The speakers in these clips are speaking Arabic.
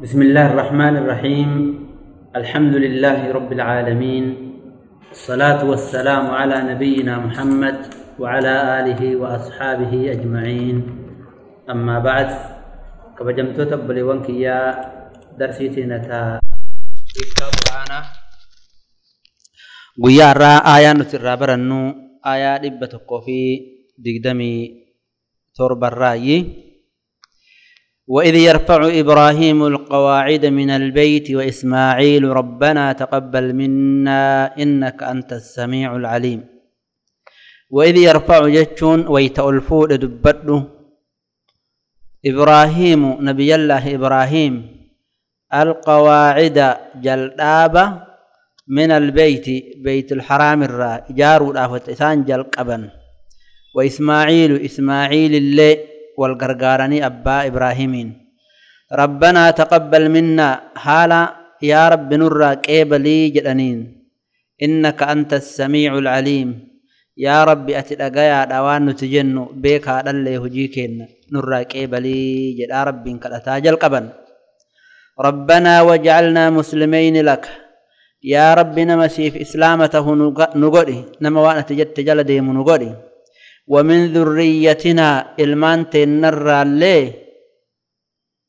بسم الله الرحمن الرحيم. الحمد لله رب العالمين. الصلاة والسلام على نبينا محمد وعلى آله وأصحابه أجمعين. أما بعد كبجمت تبلي يا درسيتنا تا guyyaa irraa aayaa nuti irraa barannu aayaa dhibba tokkoo fi digdamii torbarraayyi وإذ يرفع إبراهيم القواعد من البيت وإسماعيل ربنا تقبل منا إنك أنت السميع العليم. وإذ يرفع جتشون ويتألفود دبته إبراهيم نبي الله إبراهيم القواعد جلدابة من البيت بيت الحرام الرا جار الافت إسان جل قبن وإسماعيل إسماعيل اللي والغرغارني أبا إبراهيمين. ربنا تقبل منا. حالا يا رب نرى قبلي جدنين. إنك أنت السميع العليم. يا رب أتلقيا دوان نتجن بيك هذا اللي هجيكين نرى قبلي جد. رب كالأتاجل قبن ربنا وجعلنا مسلمين لك. rabbi nama siif islaama tahu nu godhi nama waan ومن ذريتنا ilmaan teennarraallee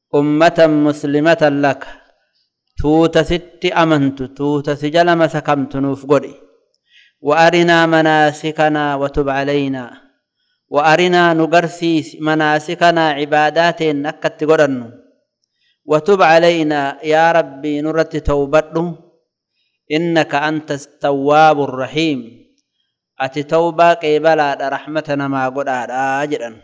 ummatan muslimatan laka tuuta sitti amantu tuuta si jala masakamtu nuuf godhi وأرنا مناسكنا وتب علينا. وأرنا نقرسيس مناسكنا عبادات نكت قرن. وتب علينا يا ربي نرت توبته إنك أنت التواب الرحيم. أتي توبة قبلا رحمتنا ما قد أجرا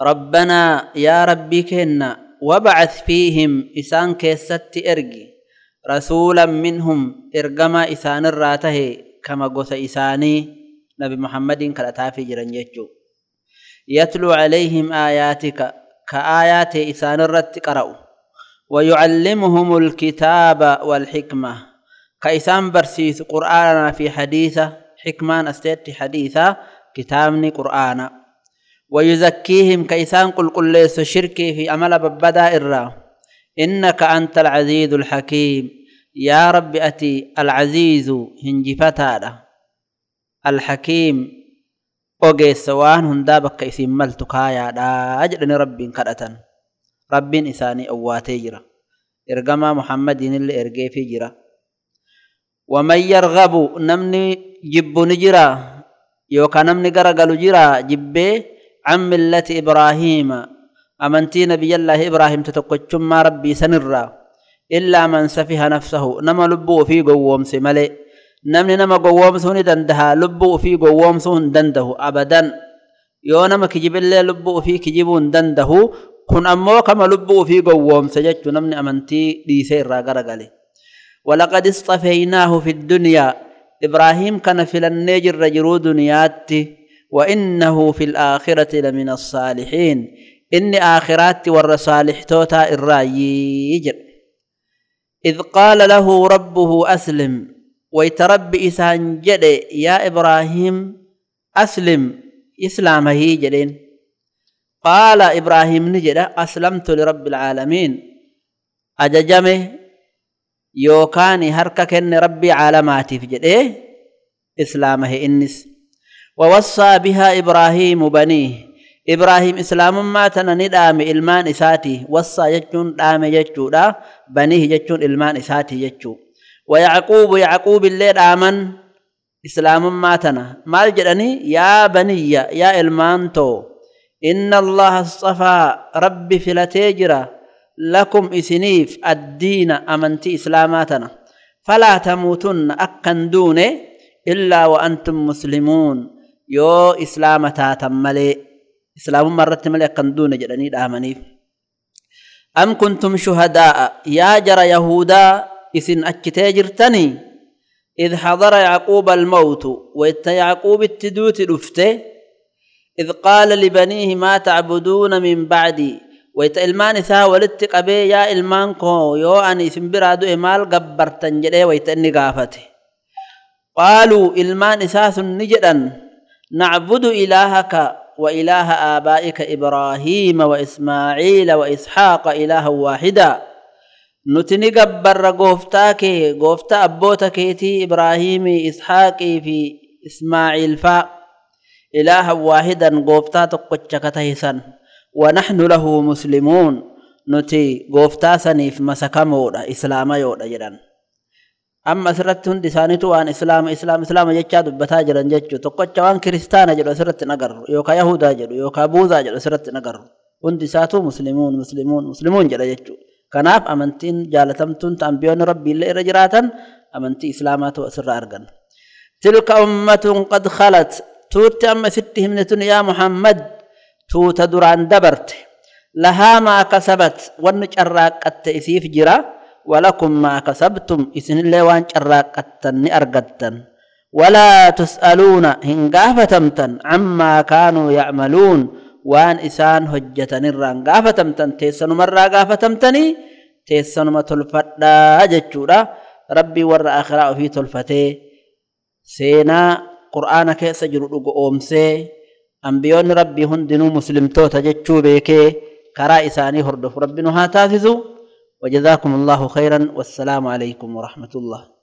ربنا يا ربي كنا وبعث فيهم إسان كيست إرقي رسولا منهم إرقما إسان الراته كما قوس إساني نبي محمد كالتافي جرن يجو يتلو عليهم آياتك كآيات إسان الرت قرأوا ويعلمهم الكتاب والحكمة كإسان برسيس قرآننا في حديثة حكمان أستيت حديثة كتابني قرآن. ويزكيهم كإسان قل قل ليس شركي في أمل ببدا إرى إنك أنت العزيز الحكيم. يا رب أتي العزيز هنجفتادا الحكيم أوجي سوان هندابك إسم ملتكايا دا. أجلني رب كرة رب إساني أواتي جرا. إرقما محمد اللي إرقي ومن يرغب نمني جب نجرا يوكا نمني غرغل جرا جب عن ملة إبراهيم. أمنتي نبي الله إبراهيم تتقجم ما ربي سنرا. إلا من سفه نفسه نما لبو في قووم سملي. نمني نما قووم سوني دندها لبو في قووم سون دنده أبدا. يو نما كجب اللي لبو في كجبون دنده كن أمو كما لبو في قووم سجدت نمني أمنتي دي سير غرغلي. ولقد اصطفيناه في الدنيا. إبراهيم كان في النجر رجرو دنيات وإنه في الآخرة لمن الصالحين. إني آخرات والرصالح توتا الرايجر إذ قال له ربه أسلم ويتربي إسان جد يا إبراهيم أسلم إسلام هي جدين. قال إبراهيم نجد أسلمت لرب العالمين. أججمه يوكاني هركا كن ربي عالماتي في جده إسلامه إنس. ووصى بها إبراهيم بنيه. إبراهيم إسلام ما تنندام إلمان إساتي. وصى يجون دام يجو دا بنيه يجون إلمان إساتي يجو. ويعقوب يعقوب اللي دامن إسلام ما تنا. مال جدني؟ يا بني يا إلمان تو. إن الله اصطفى ربي فلتيجرا لكم إسنيف الدين أمنتي إسلاماتنا. فلا تموتن أكن دون إلا وأنتم مسلمون. يو إسلامتا تملي. إسلام مرت ملي أكن دون جدني دامنيف أم كنتم شهداء؟ يا جرى يهودا إسن أكتاجرتني إذ حضر يعقوب الموت وإت يعقوب التدوت رفته إذ قال لبنيه ما تعبدون من بعدي؟ Ilmaan koo yoo ani isin biraa du'e maal gabbartan jedhee wayta inni gaafate qaaluu ilmaan isaa sun ni jedhan nacbudu ilaahaka وإله آبائك إبراهيم وإسماعيل وإسحاق إلها واحدا نتني قبر قوفتاك قوفتا أبوتك تي إبراهيم إسحاق في إسماعيل فا إلها واحدا قوفتا تقوتشك تهسن ونحن له مسلمون نتي قوفتا سنيف مسكمودا إسلاما يودا جدان amma asirratti hundi isaaniitu waan islaama islaama islaama jechaa dubbataa jiran jechuu tokkocha waan kiristaana jedhu asirratti nagarru yookaan yahudaa jedhu yookaan buuzaa jedhu asirratti nagarru hundi isaatu muslimuun muslimuun muslimuun jedha jechuu kanaaf amantiin jaalatamtuun ta'ambiyoonni rabbiillee irra jiraatan amantii islaamaatu asirraa argan tilka ummatun qad khalat tuutti amma sitti himnetun yaa muhammad tuuta duraan dabarte lahaa maa kasabat wanni carraaqqatte isiif jira ولكم ما كسبتم إسن الله وان شراقتن أرقدتن ولا تسألون هنقافة تمتن عما كانوا يعملون. وان إسان هجتن الران قافة تمتن تيسن مرة قافة تمتني تيسن ما تلفتا جتشورا ربي ور آخراء في تلفتي سينا قرآن أنبيون ربي هندنو مسلم توتا جتشو بيكي كرا إساني هردف ربي نها تافزو وجزاكم الله خيرا. والسلام عليكم ورحمة الله.